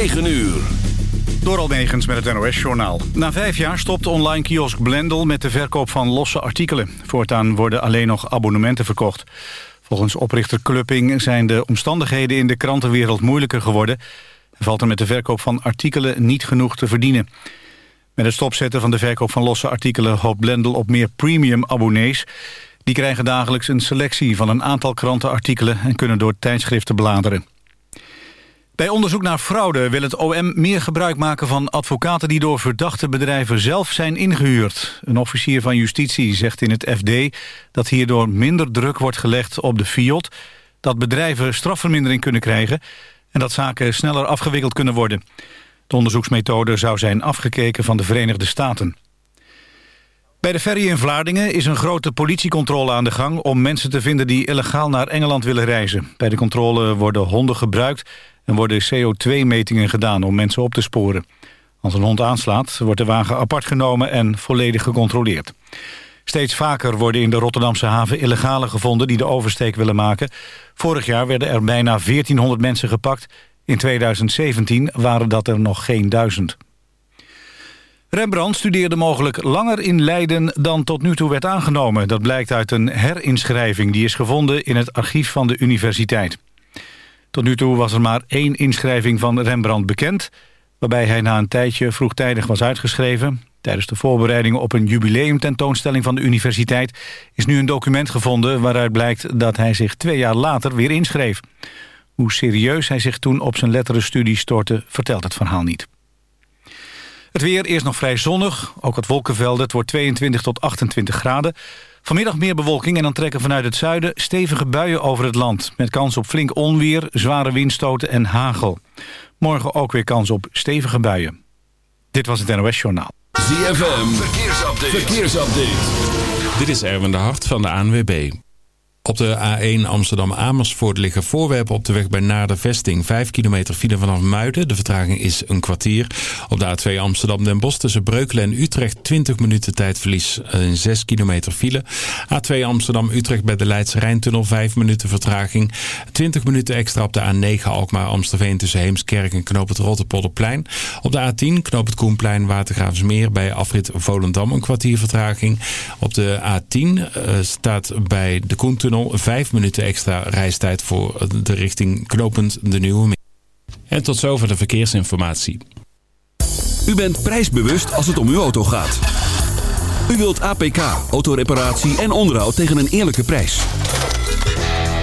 9 uur. Door Almegens met het NOS-journaal. Na vijf jaar stopt online kiosk Blendel met de verkoop van losse artikelen. Voortaan worden alleen nog abonnementen verkocht. Volgens oprichter Klupping zijn de omstandigheden in de krantenwereld moeilijker geworden. Er valt er met de verkoop van artikelen niet genoeg te verdienen. Met het stopzetten van de verkoop van losse artikelen hoopt Blendel op meer premium abonnees. Die krijgen dagelijks een selectie van een aantal krantenartikelen en kunnen door tijdschriften bladeren. Bij onderzoek naar fraude wil het OM meer gebruik maken van advocaten die door verdachte bedrijven zelf zijn ingehuurd. Een officier van justitie zegt in het FD dat hierdoor minder druk wordt gelegd op de FIOD, dat bedrijven strafvermindering kunnen krijgen en dat zaken sneller afgewikkeld kunnen worden. De onderzoeksmethode zou zijn afgekeken van de Verenigde Staten. Bij de ferry in Vlaardingen is een grote politiecontrole aan de gang... om mensen te vinden die illegaal naar Engeland willen reizen. Bij de controle worden honden gebruikt en worden CO2-metingen gedaan om mensen op te sporen. Als een hond aanslaat, wordt de wagen apart genomen en volledig gecontroleerd. Steeds vaker worden in de Rotterdamse haven illegale gevonden die de oversteek willen maken. Vorig jaar werden er bijna 1400 mensen gepakt. In 2017 waren dat er nog geen duizend. Rembrandt studeerde mogelijk langer in Leiden dan tot nu toe werd aangenomen. Dat blijkt uit een herinschrijving die is gevonden in het archief van de universiteit. Tot nu toe was er maar één inschrijving van Rembrandt bekend... waarbij hij na een tijdje vroegtijdig was uitgeschreven. Tijdens de voorbereidingen op een jubileumtentoonstelling van de universiteit... is nu een document gevonden waaruit blijkt dat hij zich twee jaar later weer inschreef. Hoe serieus hij zich toen op zijn letterenstudie stortte, vertelt het verhaal niet. Het weer eerst nog vrij zonnig, ook het wolkenvelden. Het wordt 22 tot 28 graden. Vanmiddag meer bewolking en dan trekken vanuit het zuiden stevige buien over het land. Met kans op flink onweer, zware windstoten en hagel. Morgen ook weer kans op stevige buien. Dit was het NOS Journaal. ZFM, verkeersupdate. verkeersupdate. Dit is Erwin de Hart van de ANWB. Op de A1 Amsterdam-Amersfoort liggen voorwerpen op de weg bij Naarden Vesting. 5 kilometer file vanaf Muiden. De vertraging is een kwartier. Op de A2 Amsterdam-Den Bosch tussen Breukelen en Utrecht 20 minuten tijdverlies. Een 6 kilometer file. A2 Amsterdam-Utrecht bij de Leidse Rijntunnel 5 minuten vertraging. 20 minuten extra op de A9 Alkmaar-Amsterveen tussen Heemskerk en Knoop het Rotterpolderplein. Op de A10 Knoop het Koenplein Watergraafsmeer bij afrit Volendam een kwartier vertraging. Op de A10 uh, staat bij de Koentunnel Vijf minuten extra reistijd voor de richting knopend de Nieuwe. En tot zover de verkeersinformatie. U bent prijsbewust als het om uw auto gaat. U wilt APK, autoreparatie en onderhoud tegen een eerlijke prijs.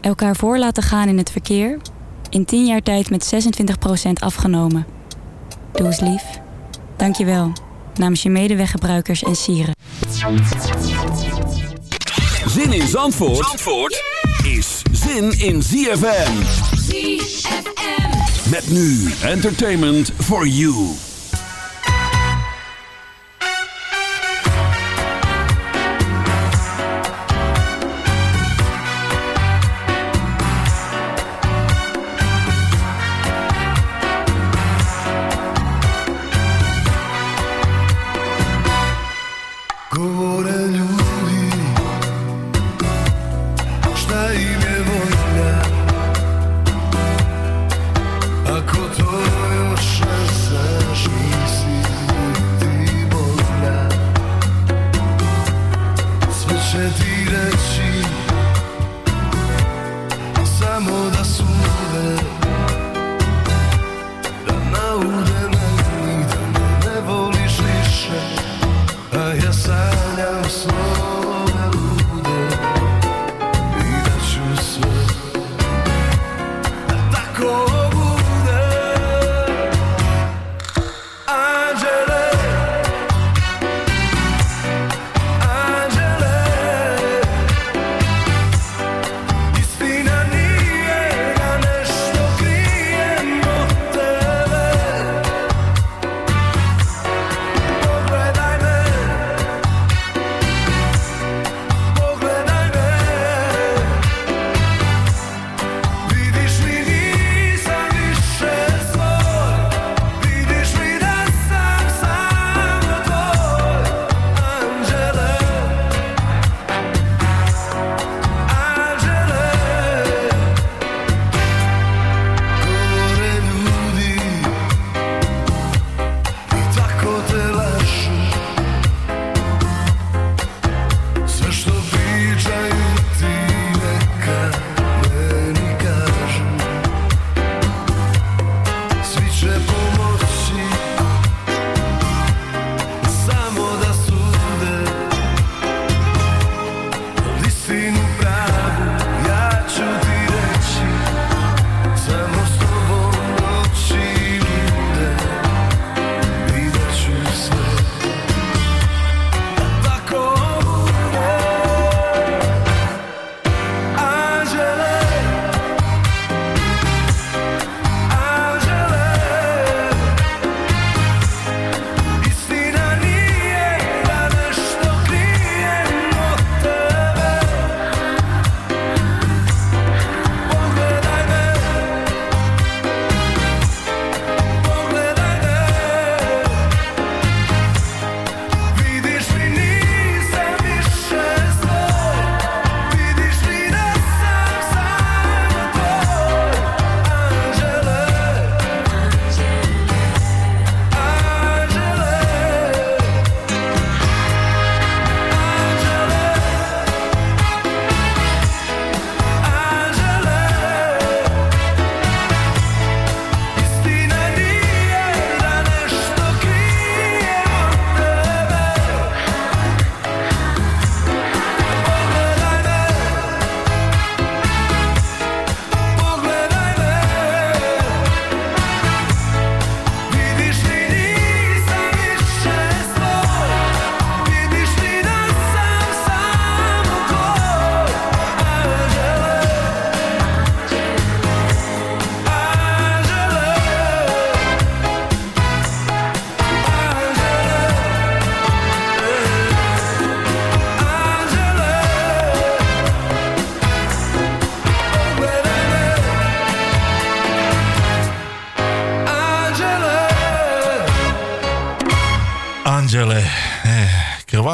Elkaar voor laten gaan in het verkeer. In 10 jaar tijd met 26% afgenomen. Doe eens lief. Dank je wel. Namens je medeweggebruikers en sieren. Zin in Zandvoort, Zandvoort is zin in ZFM. ZFM. Met nu entertainment for you.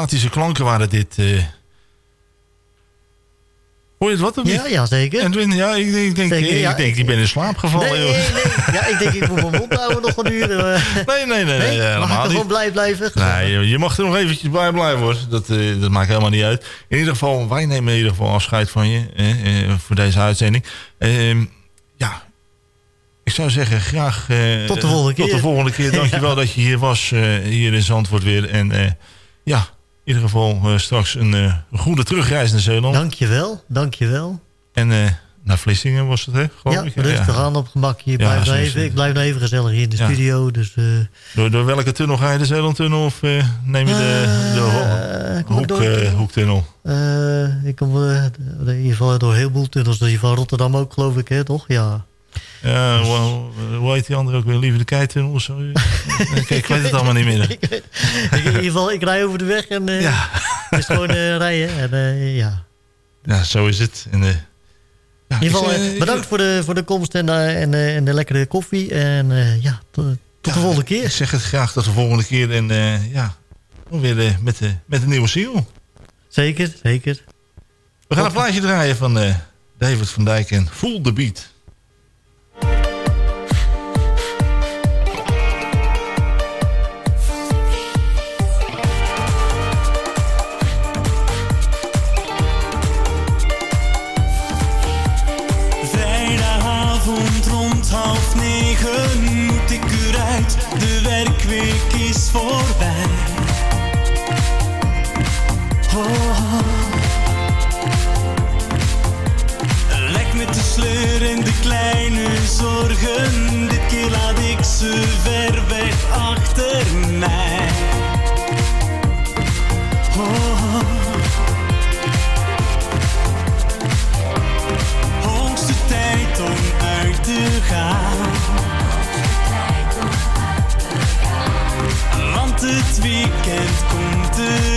Kroatische klanken waren dit. Uh... Hoor je het wat? Of ja, ja, zeker. Edwin, ja, ik, ik denk, zeker, ik, ja, ik denk, die ben in slaap gevallen. Nee, nee, nee. Ja, ik denk, ik moet mijn mond houden nog een uur. Nee, nee, nee. nee, nee mag ik er gewoon blij blijven? Nee, je mag er nog eventjes bij blijven hoor. Dat, uh, dat maakt helemaal niet uit. In ieder geval, wij nemen in ieder geval afscheid van je uh, voor deze uitzending. Ehm, ja, ik zou zeggen, graag tot de volgende keer. Tot de volgende keer. Dankjewel ja. dat je hier was, hier in Zandvoort weer. En ja, ieder geval uh, straks een uh, goede terugreis naar Zeeland. Dankjewel, dankjewel. En uh, naar Vlissingen was het, hè? ja, ik. rustig ja. aan op gemak hier. Ja, blijf even. Ik blijf even gezellig hier in de ja. studio. Dus, door, door welke tunnel ga je? De Zeelandtunnel of neem je de, de ho hoek, hoektunnel? ik kom in ieder geval door heel veel tunnels. Dus van Rotterdam ook, geloof ik, hè? Toch? Ja. Ja, hoe, heet die andere ook weer? Lieve de Keitunnel of zo? ik, ik weet het allemaal niet meer. ik, in ieder geval, ik rij over de weg en uh, ja. het is gewoon uh, rijden. En, uh, ja. ja, zo is het. En, ja, in ieder geval, bedankt voor de, voor de komst en, en, en de lekkere koffie. En ja, tot, tot de volgende keer. Ik zeg het graag tot de volgende keer. En ja, weer met, de, met een nieuwe single. Zeker, zeker. We gaan een plaatje draaien van David van Dijk en Full the Beat. is voorbij. Oh. met de sleur sleuren de kleine zorgen. Dit keer laat ik ze ver weg achter mij. Oh. oh. Hoogste tijd om uit te gaan. weekend komt er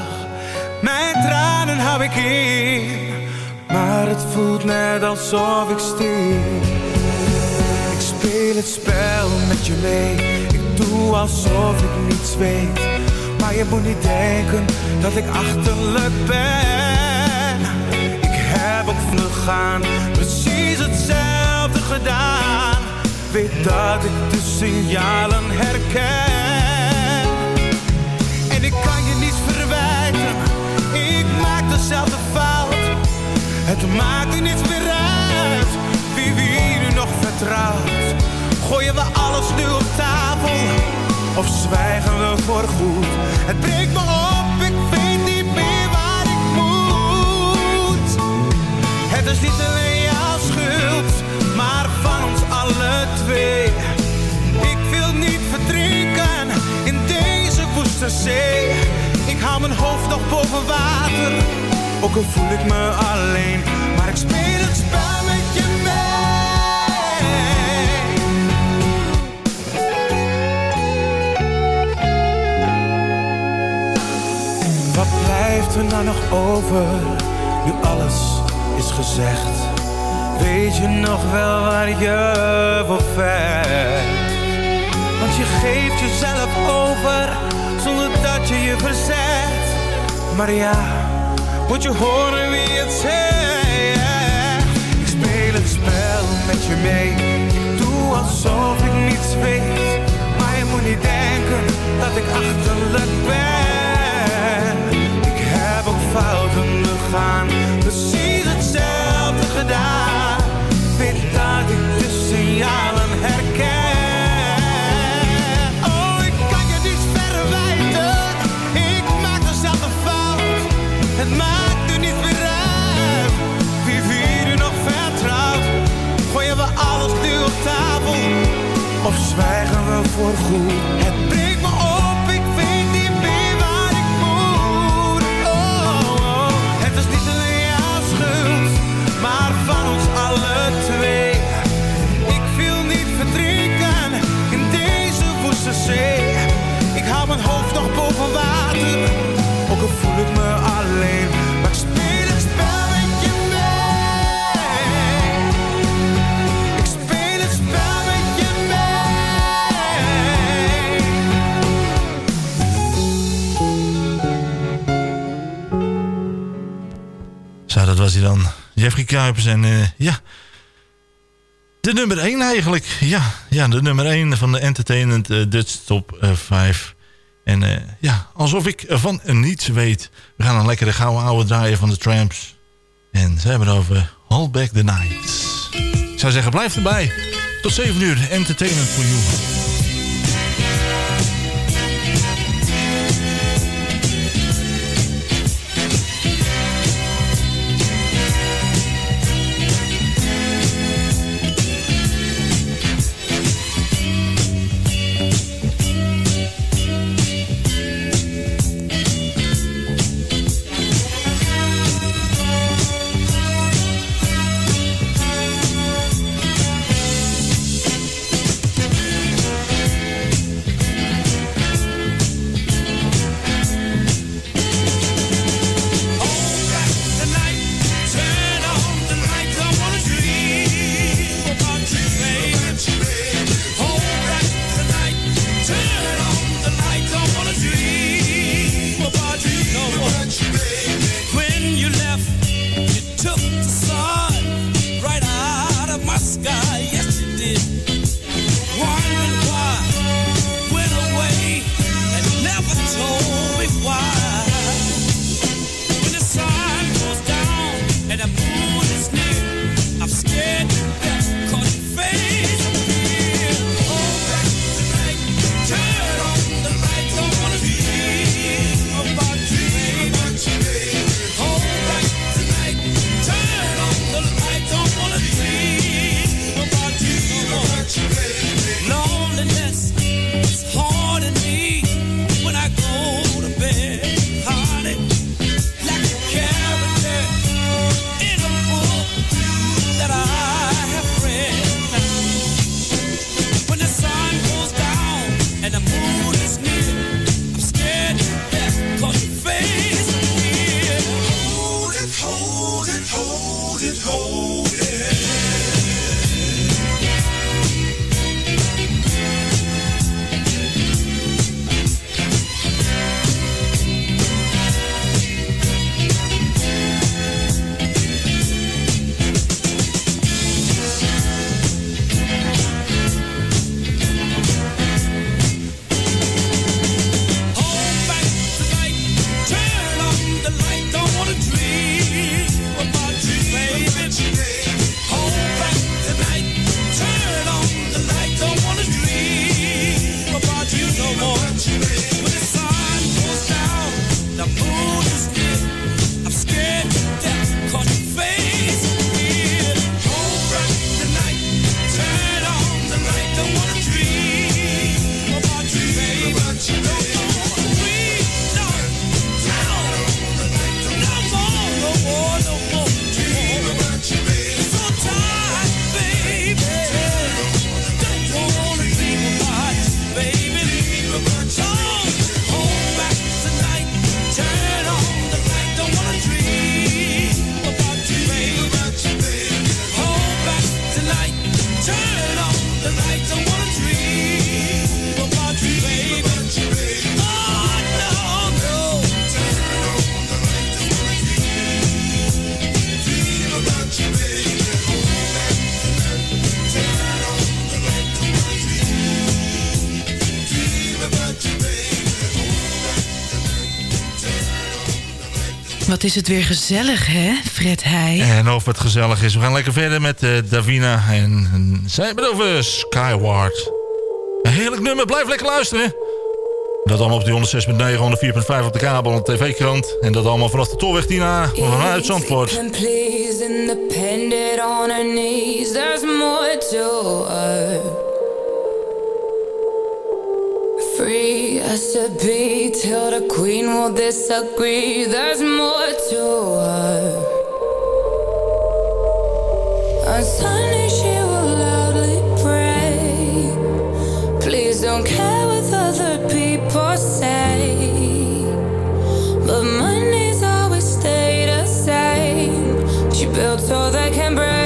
Mijn tranen hou ik in. Maar het voelt net alsof ik stil. Ik speel het spel met je mee. Ik doe alsof ik niets weet. Maar je moet niet denken dat ik achterlijk ben heb ook vlug gaan, precies hetzelfde gedaan. Weet dat ik de signalen herken. En ik kan dezelfde fout. Het maakt niets meer uit, wie wie nu nog vertrouwt. Gooien we alles nu op tafel, of zwijgen we voor goed? Het breekt me op, ik weet niet meer waar ik moet Het is niet alleen jouw schuld, maar van ons alle twee. Ik wil niet verdrinken in deze woeste zee. Ik hou mijn hoofd nog boven water, ook al voel ik me alleen. Maar ik speel het spel met je mee. Wat blijft er nou nog over, nu alles is gezegd? Weet je nog wel waar je voor vecht? Want je geeft jezelf over, zonder dat je je verzet. Maar ja, moet je horen wie het zegt? Ik speel het spel met je mee, ik doe alsof ik niets weet. Maar je moet niet denken dat ik achterlijk ben. Ik heb ook fouten begaan, precies hetzelfde gedaan. Weet dat ik de signalen voor goed? Zo, dat was hij dan. Jeffrey Kuipers en eh, ja... De nummer 1 eigenlijk. Ja, ja, de nummer 1 van de Entertainment eh, Dutch Top eh, 5. En eh, ja, alsof ik van niets weet. We gaan een lekkere gouden oude draaien van de Tramps. En ze hebben het over Hold Back the Night. Ik zou zeggen, blijf erbij. Tot 7 uur, Entertainment for You. Wat is het weer gezellig, hè, Fred Heij? En of het gezellig is. We gaan lekker verder met uh, Davina. En, en zij hebben over Skyward. Een heerlijk nummer. Blijf lekker luisteren. Dat allemaal op die 106.9, 104.5 op de kabel en de tv-krant. En dat allemaal vanaf de Tolweg Tina vanuit Zandvoort. please independent on her knees. There's more to. Be till the queen will disagree. There's more to her. On Sunday she will loudly pray. Please don't care what other people say. But Mondays always stay the same. She built so they can break.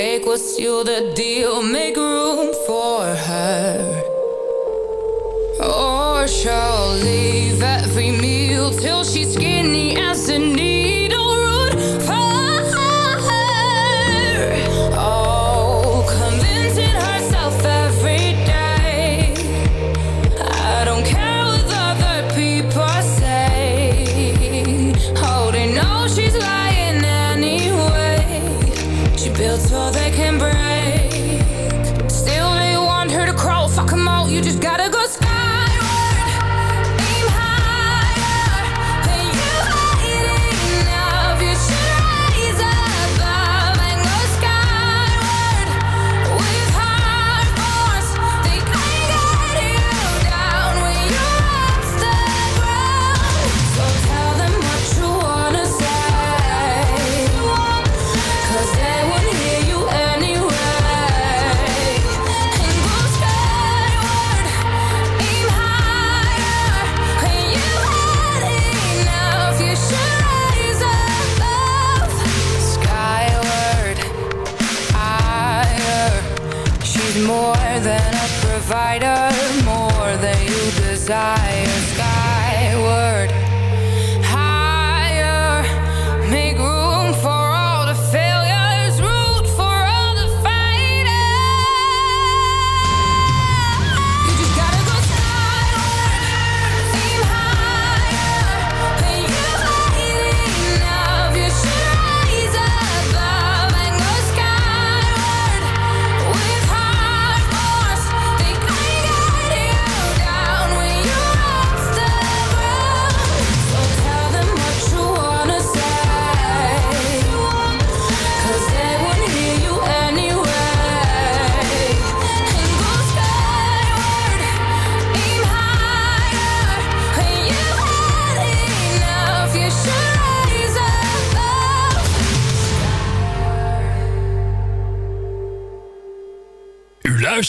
Will seal the deal, make room for her. Or she'll leave every meal till she's skinny as a needle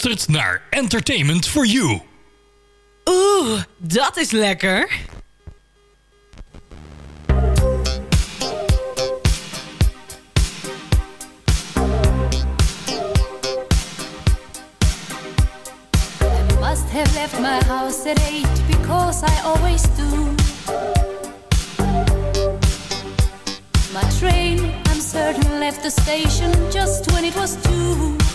luistert naar Entertainment for You. Oeh, dat is lekker. must have left my house at eight because I always do. My train, I'm certain, left the station just when it was two.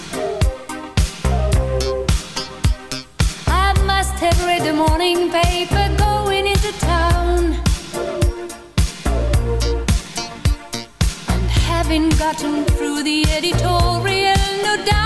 Have read the morning paper going into town. And having gotten through the editorial, no doubt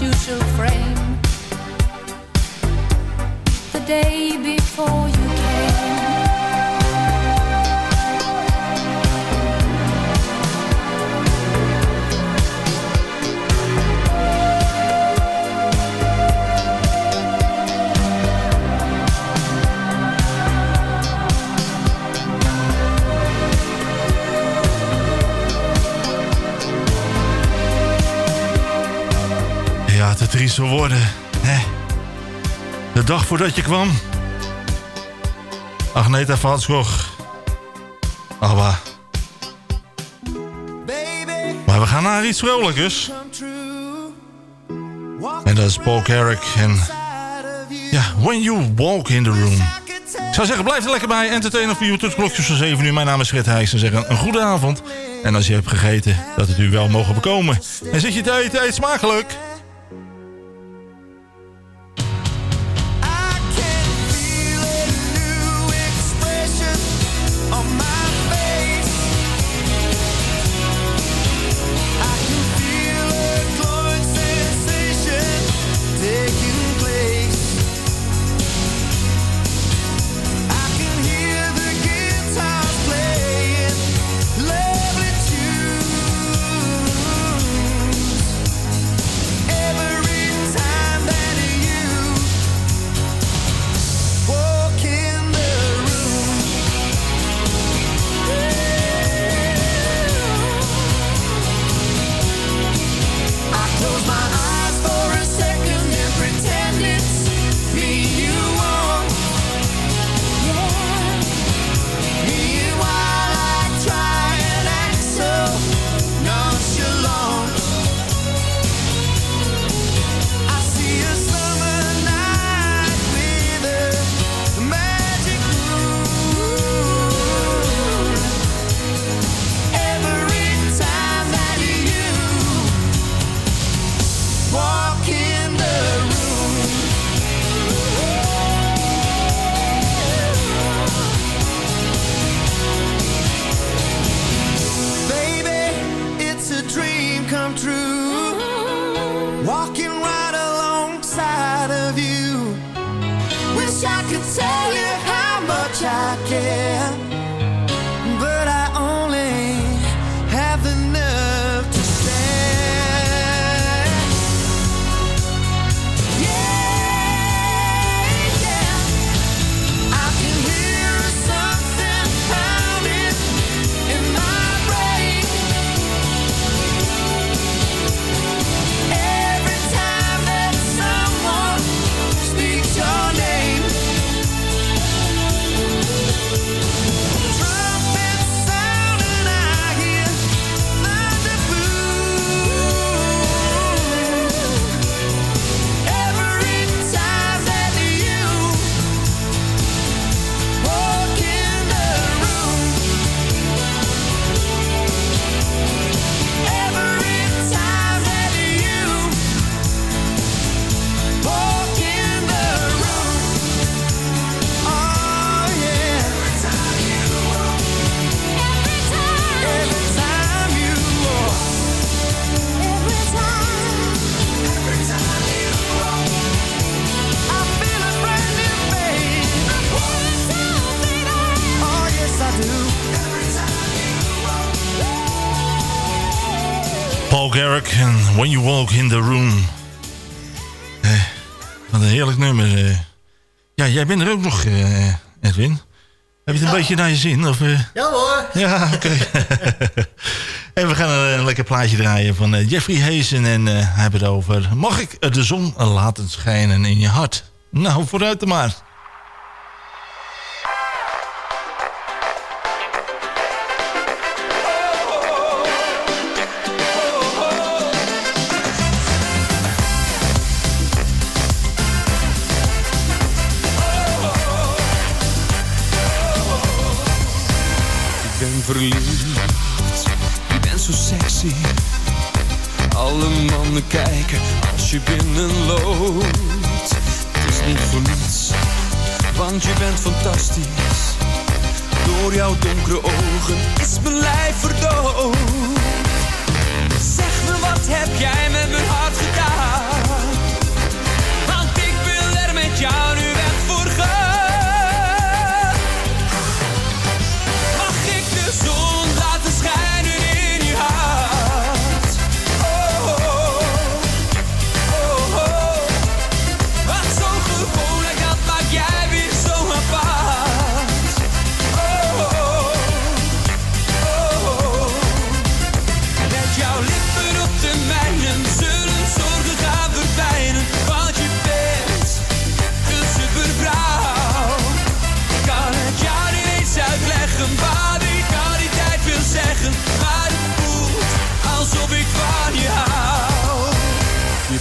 usual frame. The day before Woorden. Hè? De dag voordat je kwam. Agneta Vanschog. Abba. Maar we gaan naar iets vrolijkers. En dat is Paul Carrick en... Ja, When You Walk in the Room. Ik zou zeggen, blijf er lekker bij. Entertainer voor u tot klokjes van 7 uur. Mijn naam is Fred Heijs. En zeggen een goede avond. En als je hebt gegeten, dat het u wel mogen bekomen. En zit je te eten, eet smakelijk. In the Room. Eh, wat een heerlijk nummer. eh. Ja, jij bent er ook nog, eh, Edwin. Heb je het een beetje naar je zin? Of, eh? Ja hoor. Ja, oké. en we gaan een, lekker plaatje draaien van eh, Jeffrey Hazen. En eh, hebben het over... Mag ik de zon laten schijnen in je hart? Nou, vooruit dan maar. Ben verliefd, je bent zo sexy. Alle mannen kijken als je binnenloopt. Het is niet voor niets, want je bent fantastisch. Door jouw donkere ogen is mijn lijf verdoofd. Zeg me, wat heb jij met mijn hart gedaan? Want ik wil er met jou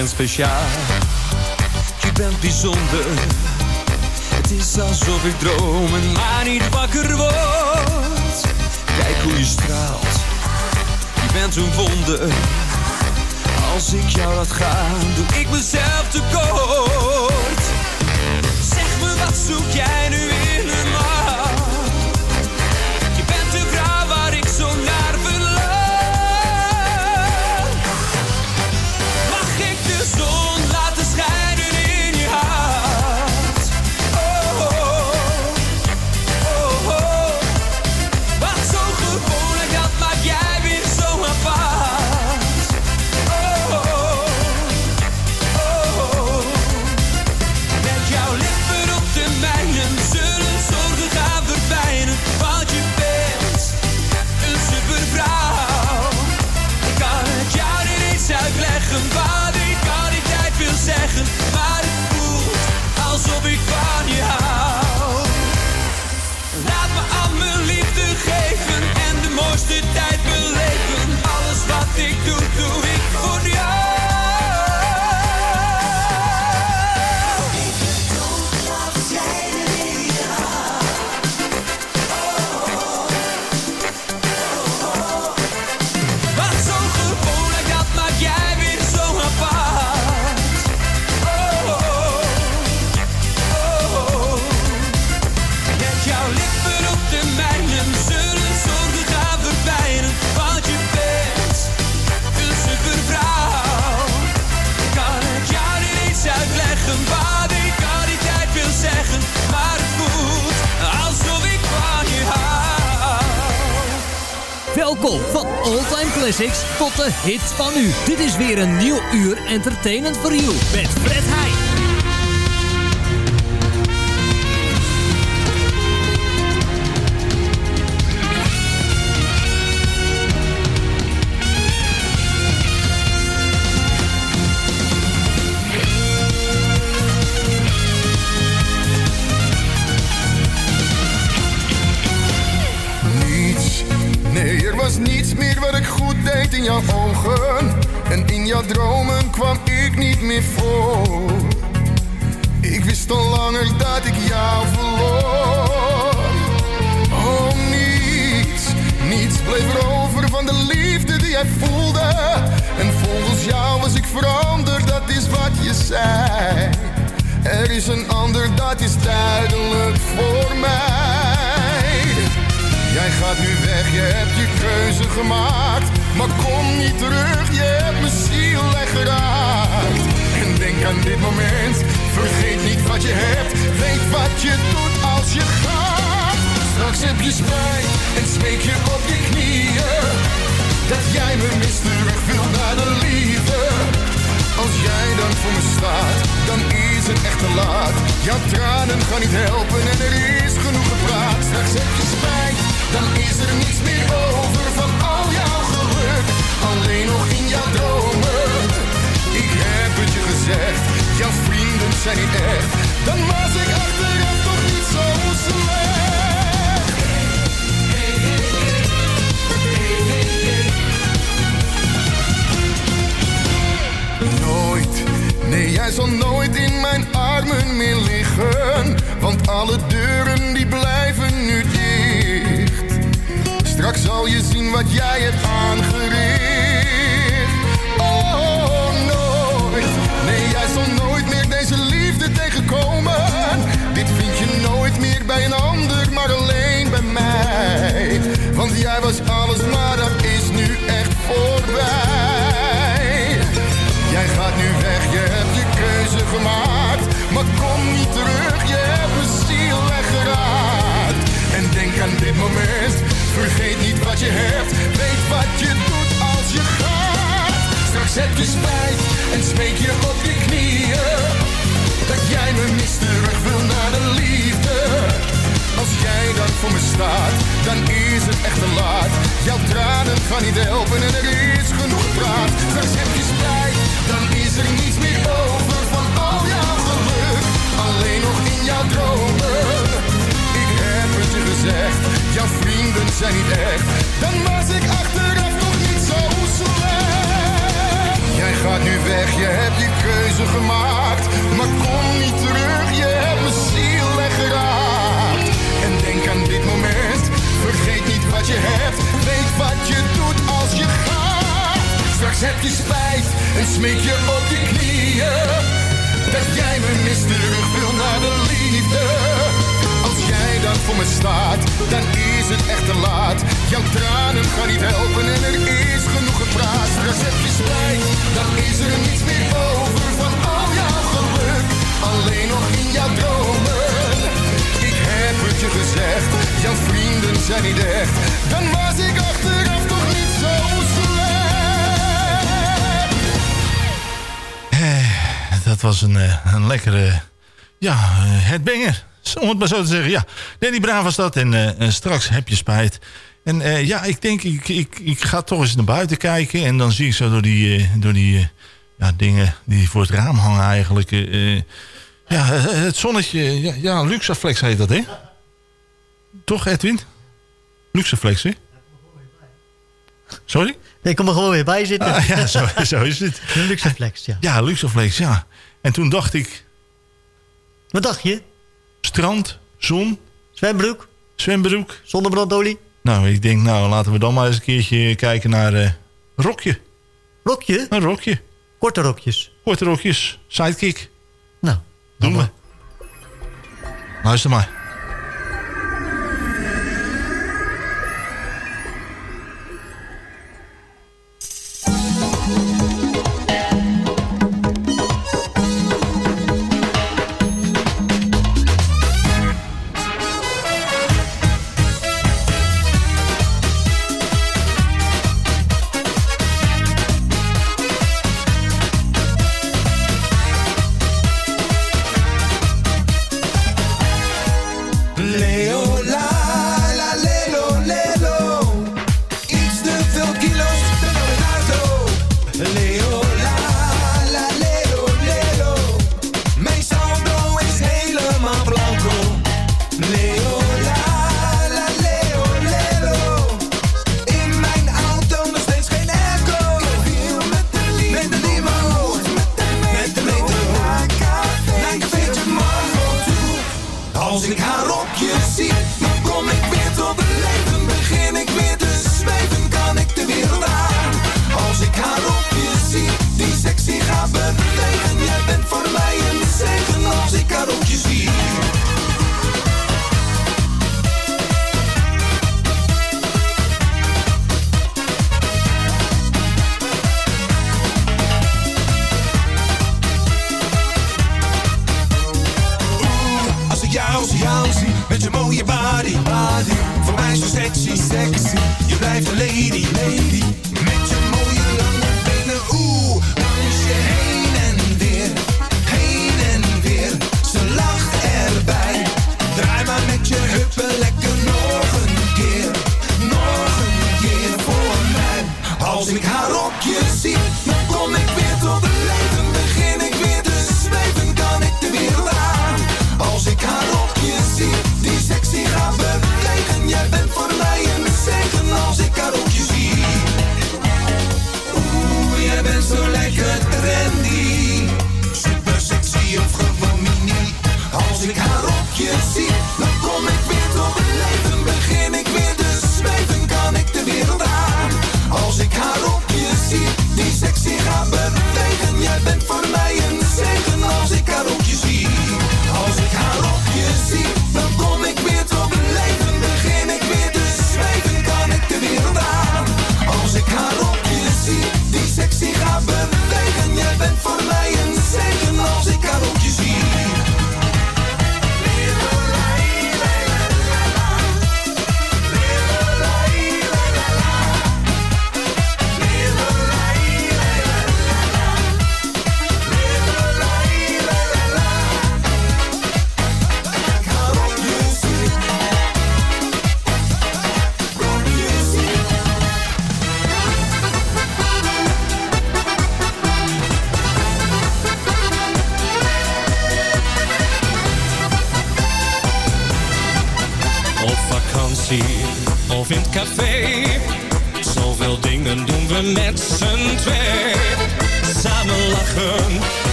bent speciaal, je bent bijzonder. Het is alsof ik dromen, maar niet wakker word. Kijk hoe je straalt, je bent een wonder. Als ik jou laat gaan, doe ik mezelf tekort. Zeg me, wat zoek jij Classics tot de hit van nu. Dit is weer een nieuw uur Entertainment for You met Fred Heij. Dat is duidelijk voor mij. Jij gaat nu weg, je hebt je keuze gemaakt. Maar kom niet terug, je hebt mijn ziel geraakt. En denk aan dit moment, vergeet niet wat je hebt. Weet wat je doet als je gaat. Straks heb je spijt en smeek je op je knieën. Dat jij me mist terug wil naar de liefde. Als jij dan voor me staat, dan is het echt te laat. Jouw tranen gaan niet helpen en er is genoeg gepraat. Straks heb je spijt, dan is er niets meer over van al jouw geluk. Alleen nog in jouw dromen. Ik heb het je gezegd, jouw vrienden zijn niet echt. Dan was ik achteraf toch niet zo slecht. Nooit, nee jij zal nooit in mijn armen meer liggen. Want alle deuren die blijven nu dicht. Straks zal je zien wat jij hebt aangericht. Oh, nooit, nee jij zal nooit meer deze liefde tegenkomen. Dit vind je nooit meer bij een ander, maar alleen bij mij. Want jij was alles, maar dat is nu echt voorbij. Jij gaat nu weg, je hebt je keuze gemaakt. Maar kom niet terug, je hebt mijn ziel weggeraakt. En denk aan dit moment, vergeet niet wat je hebt. Weet wat je doet als je gaat. Straks heb je spijt en smeek je op je knieën. Dat jij me mist terug wil naar de liefde. Jij dan voor me staat, dan is het echt te laat. Jouw tranen gaan niet helpen en er is genoeg praat. Heb je spijt, dan is er niets meer over van al jouw geluk. Alleen nog in jouw dromen. Ik heb het je gezegd, jouw vrienden zijn niet echt. Dan was ik achteraf nog niet zo slecht. Jij gaat nu weg, je hebt je keuze gemaakt. Maar kom niet terug, je hebt vergeet niet wat je hebt. Weet wat je doet als je gaat. Straks heb je spijt en smeek je op je knieën. Dat jij me mist terug wil naar de liefde. Als jij dan voor me staat, dan is het echt te laat. Jouw tranen gaan niet helpen en er is genoeg gepraat. Straks heb je spijt, dan is er niets meer over van al jouw geluk. Alleen nog in jouw dromen. Je gezegd, jouw vrienden zijn niet echt. Dan was ik achteraf toch niet zo slecht. Dat was een, eh, een lekkere, ja, eh, het banger. Om het maar zo te zeggen, ja. Danny Braaf was dat en eh, en straks heb je spijt. En ja, ik denk, ik, ik, ik ga toch eens naar buiten kijken. En dan zie ik zo door die, door die ja, dingen die voor het raam hangen eigenlijk. ja, het zonnetje, ja, ja, Luxaflex heet dat, hè? Toch, Edwin? Luxaflex, hè? Sorry? Nee, kom er gewoon weer bij zitten. Ah, ja, zo, zo is het. Luxaflex, ja. Ja, Luxaflex, ja. En toen dacht ik... Wat dacht je? Strand, zon. Zwembroek. Zwembroek. Zonnebrandolie. Nou, ik denk, nou, laten we dan maar eens een keertje kijken naar eh rokje. Rokje? Een rokje. Korte rokjes. Korte rokjes. Sidekick. Nou, Doen we. Luister maar.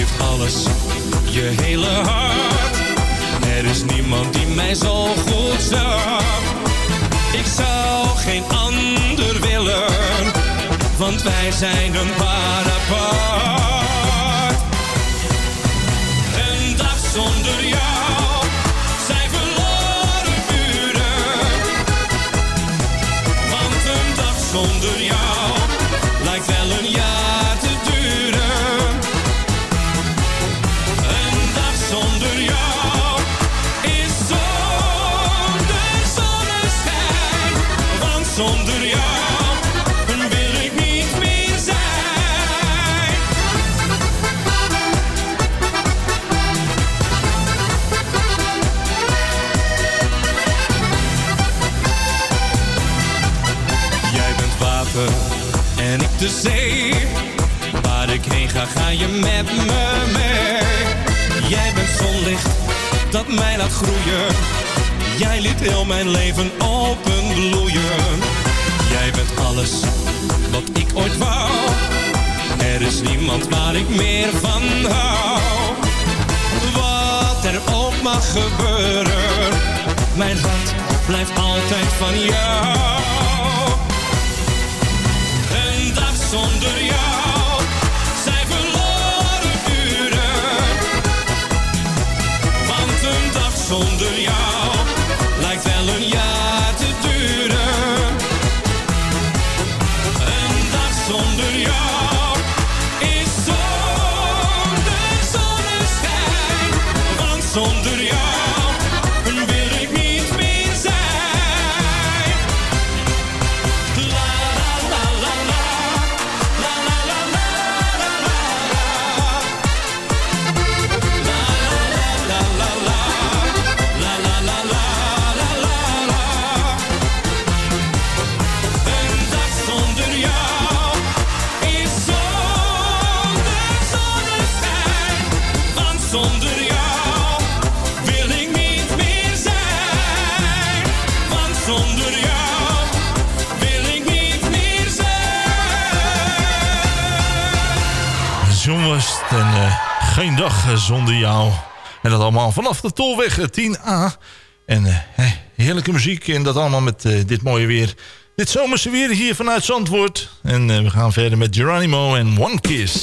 Geeft alles, je hele hart. Er is niemand die mij zo goed snapt. Ik zou geen ander willen, want wij zijn een paar apart. Een dag zonder jou zonder jou de zee. Waar ik heen ga, ga je met me mee. Jij bent zonlicht dat mij laat groeien. Jij liet heel mijn leven openbloeien. Jij bent alles wat ik ooit wou. Er is niemand waar ik meer van hou. Wat er ook mag gebeuren. Mijn hart blijft altijd van jou. Zonder zonder jou. En dat allemaal vanaf de Tolweg eh, 10A. En eh, heerlijke muziek. En dat allemaal met eh, dit mooie weer. Dit zomerse weer hier vanuit Zandvoort. En eh, we gaan verder met Geronimo en One Kiss.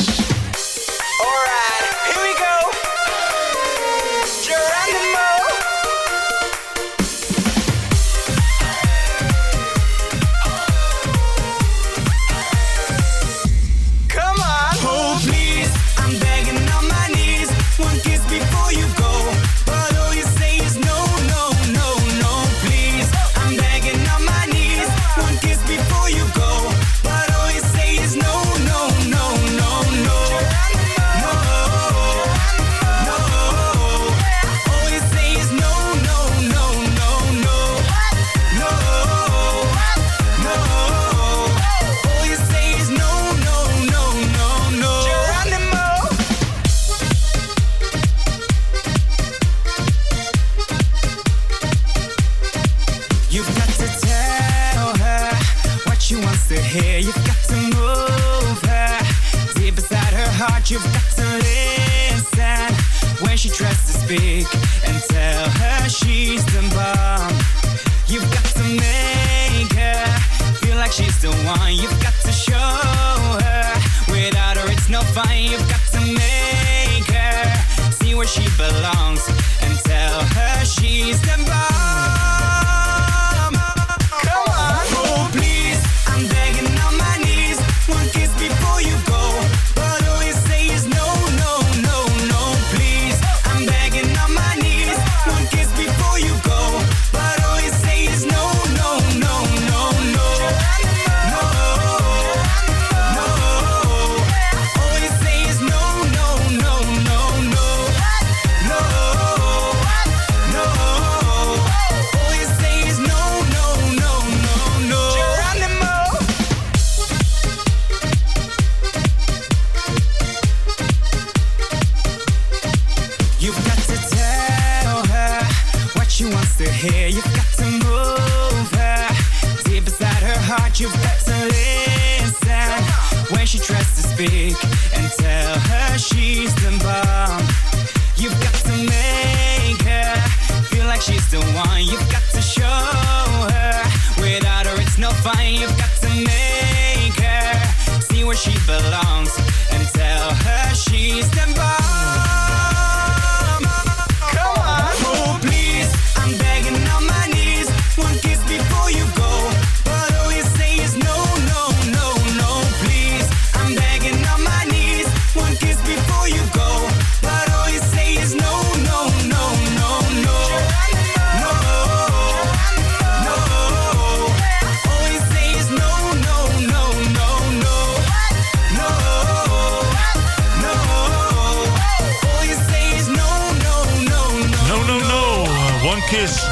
Heart. You've got to listen when she tries to speak and tell her she's the bomb. You've got to make her feel like she's the one. You've got to show her without her it's no fun. You've got to make her see where she belongs and tell her she's the bomb.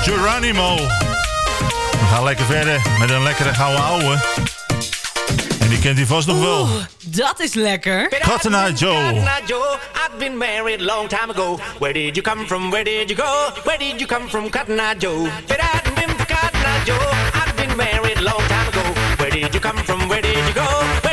Geronimo. We gaan lekker verder met een lekkere gouden ouwe. En die kent hij vast nog Oeh, wel. Dat is lekker. Cotton Joe. I've been married long time ago. Where did you come from? Where did you go? Where did you come from, Cotton Eye Joe? But I been for Cotton Eye Joe. I've been married long time ago. Where did you come from? Where did you go?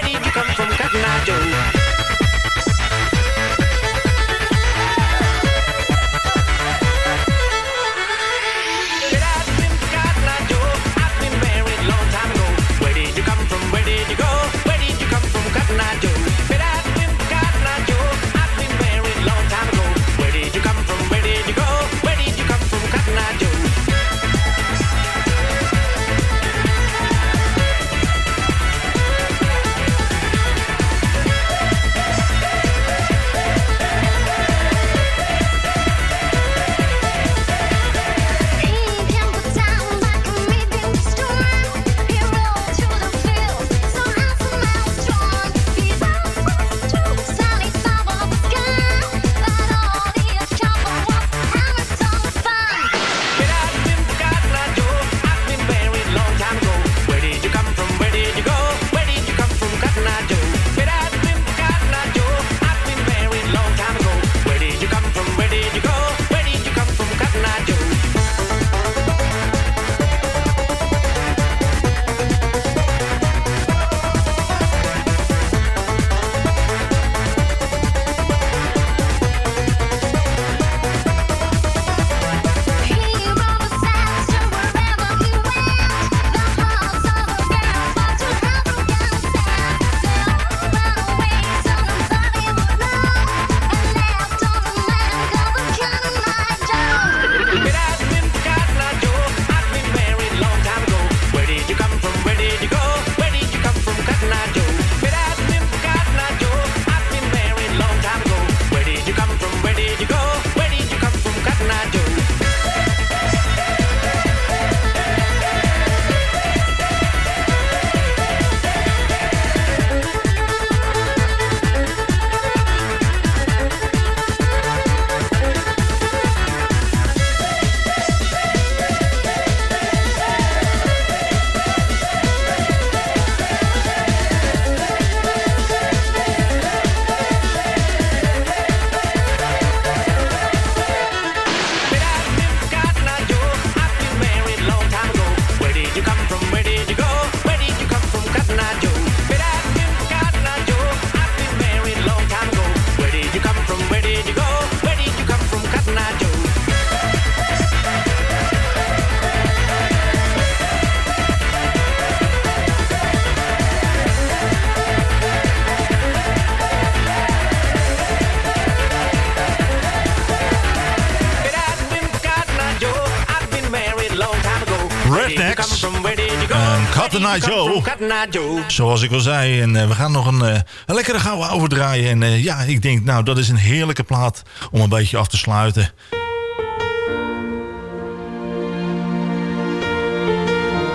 Zoals ik al zei. En eh, we gaan nog een, uh, een lekkere gouden overdraaien. En uh, ja, ik denk, nou, dat is een heerlijke plaat om een beetje af te sluiten.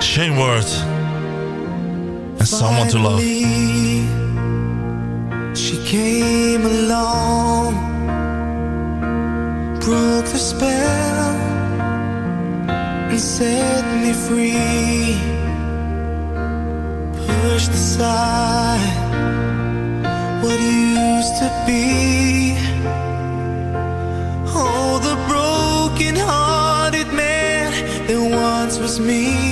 Shane Ward. And Someone to Love. She came along Broke the spell And set me free pushed aside what used to be. Oh, the broken-hearted man that once was me.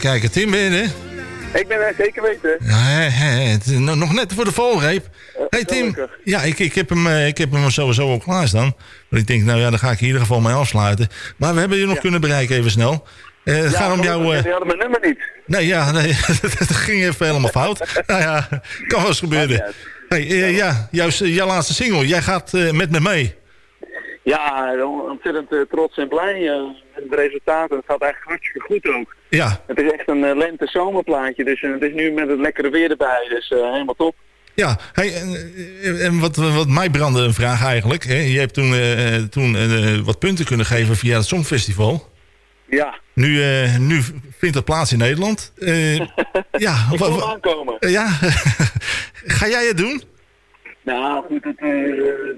Kijken. Tim, ben je er? Ik ben er zeker weten. Ja, hè, hè, het is nog net voor de valreep. hey Tim, ja, ik, ik, heb hem, eh, ik heb hem sowieso al klaarstaan. Maar ik denk, nou ja, dan ga ik in ieder geval mee afsluiten. Maar we hebben je nog kunnen bereiken even snel. Eh, het gaat om jouw... eh, Die hadden mijn nummer niet. nee, ja, nee, dat ging even helemaal fout. nou ja, kan wel eens gebeuren. Hey, eh, ja, jouw, jouw laatste single. Jij gaat eh, met me mee. Ja, ontzettend eh, trots en blij eh, met het resultaat. Het gaat eigenlijk hartstikke goed ook. Ja, Het is echt een eh, lente-zomerplaatje. Dus eh, het is nu met het lekkere weer erbij. Dus eh, helemaal top. Ja, hey, en, wat, wat mij brandde een vraag eigenlijk. Hè? Je hebt toen, eh, toen eh, wat punten kunnen geven via het Songfestival. Ja. Nu, eh, nu vindt dat plaats in Nederland. Ja, Ik wa- voel wa- hem aankomen. ja. ga jij het doen? Nou, goed, het,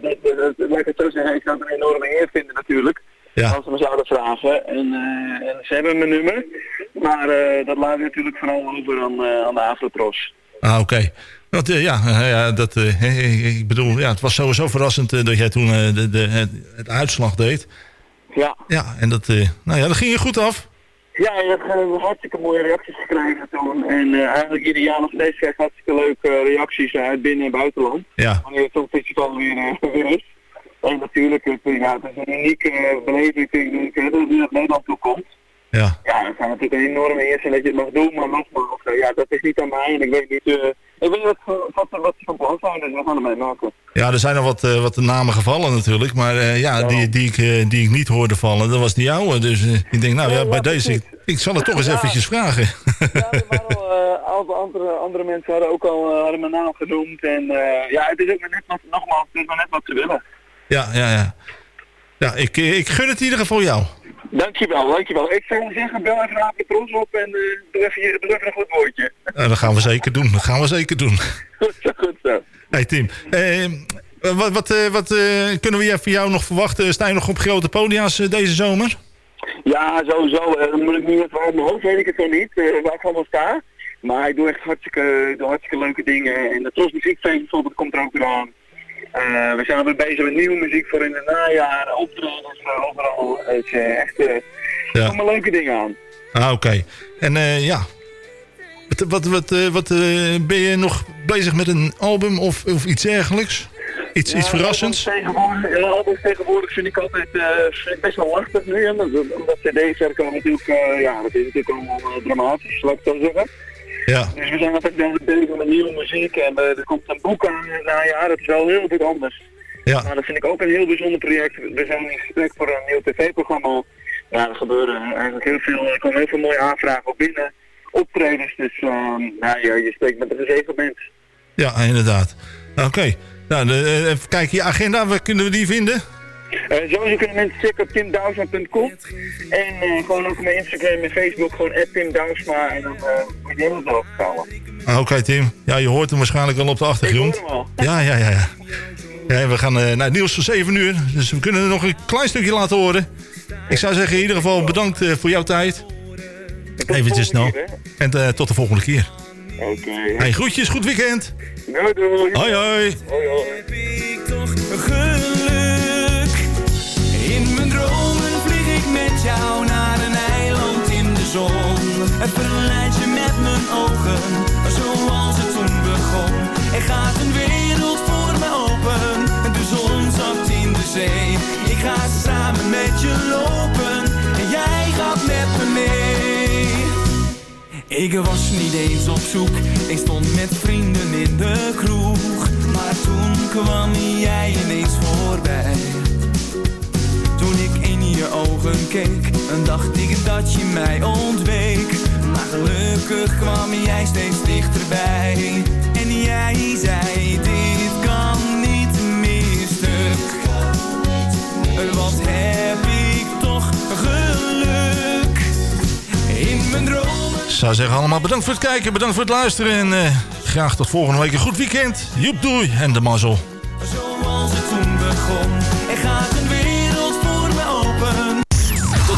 dat, dat, dat- laat ik het zo zeggen. Ik zou het een enorme eer vinden natuurlijk. Ja. Als ze me zouden vragen. En, eh, en ze hebben mijn nummer. Maar eh, dat laat ik natuurlijk vooral over aan, eh, aan de Afrotros. Ah, oké. Eh, ja, ja, dat, ik bedoel, ja, het was sowieso verrassend dat jij toen de, de, het, het uitslag deed. Ja. Ja, en dat, nou ja, dat ging je goed af. Ja, je hebt hartstikke mooie reacties gekregen toen. En eigenlijk ieder jaar nog steeds krijg ik hartstikke leuke reacties uit binnen- en buitenland. Ja. Wanneer het Songfestival weer, weer is. En natuurlijk, het, ja, het is een unieke eh, beleving ik, hè, dat het naar Nederland toe komt. Ja. Ja, het zou natuurlijk een enorme eer zijn dat je het mag doen, maar nogmaals, eh, ja, dat is niet aan mij en ik weet niet, eh, ik weet niet wat, wat, wat ze van plan zijn, dus we gaan ermee maken. Ja, er zijn al wat, eh, wat namen gevallen natuurlijk. Maar ja, die, die, ik, die ik niet hoorde vallen, dat was die jouwe. Dus ik denk, nou ja, bij deze, ik, ik zal het toch eens Ja. eventjes vragen. Al, eh, aantal andere, andere mensen hadden ook al hadden mijn naam genoemd en ja, het is ook maar net wat, nogmaals, het is maar net wat ze willen. Ja, ja, ja. Ja, ik, ik gun het in ieder geval jou. Dankjewel, dankjewel. Ik zou zeggen, bel even Aapje Tros op en eh doe, even, je- doe even een goed woordje. Nou, dat gaan we zeker doen. Dat gaan we zeker doen. Goed zo, goed zo. Hey Tim, eh, wat, wat, eh, wat eh, kunnen we van jou nog verwachten? Sta je nog op grote podia's deze zomer? Ja, sowieso. dan moet ik even uit mijn hoofd, weet ik het zo niet, waar ik allemaal sta. Maar ik doe echt hartstikke, ik doe hartstikke leuke dingen. En de Tros Muziekfeest bijvoorbeeld komt er ook weer aan. Eh, we zijn alweer bezig met nieuwe muziek voor in het najaar, optredens eh, overal. Het is eh, echt, Ja. allemaal leuke dingen aan. Ah, oké. En ja, wat, wat, wat, wat ben je nog bezig met een album of, of iets dergelijks? Iets, iets verrassends? Tegenwoordig, ja, albums tegenwoordig vind ik altijd best wel lastig nu. Hè? Omdat, cd's verkopen natuurlijk, ja, dat is natuurlijk allemaal dramatisch, laat ik zo zeggen. Ja. Dus we zijn altijd bezig bezig met nieuwe muziek en eh, er komt een boek aan het najaar, dat is wel heel wat anders. Ja. Maar dat vind ik ook een heel bijzonder project. We zijn in gesprek voor een nieuw tv-programma. ja, er gebeuren eigenlijk heel veel, er komen heel veel mooie aanvragen op binnen. Optredens, dus ehm nou, ja, je spreekt met een gezegend mens. Ja, inderdaad. Oké. Nou, de, eh, even kijken, je agenda, waar kunnen we die vinden? Eh sowieso kunnen mensen checken op timdouwsma.com. En eh, gewoon ook op mijn Instagram en Facebook, gewoon @timdouwsma en dan eh moet je helemaal. Ah, Oké, Tim. Ja, je hoort hem waarschijnlijk al op de achtergrond. Ik hoor hem al. Ja, ja, ja. ja. ja we gaan eh, naar het nieuws van 7 uur. Dus we kunnen er nog een klein stukje laten horen. Ik zou zeggen, in ieder geval bedankt voor jouw tijd. Eventjes snel. En tot de volgende keer. Oké. Hey, groetjes, goed weekend. Doei, doei. Hoi, hoi. Hoi, hoi. Jou naar een eiland in de zon. Het verleidt je met mijn ogen, zoals het toen begon. Er gaat een wereld voor me open, de zon zakt in de zee. Ik ga samen met je lopen, en jij gaat met me mee. Ik was niet eens op zoek, ik stond met vrienden in de kroeg. Maar toen kwam jij ineens voorbij. Je ogen keek, dan dacht ik dat je mij ontweek. Maar gelukkig kwam jij steeds dichterbij. En jij zei, dit kan niet meer stuk. Wat heb ik toch geluk. In mijn dromen Ik zou zeggen allemaal bedankt voor het kijken, bedankt voor het luisteren. En eh, graag tot volgende week. Een goed weekend. Joep doei en de mazzel. zoals het toen begon. Er gaat een wereld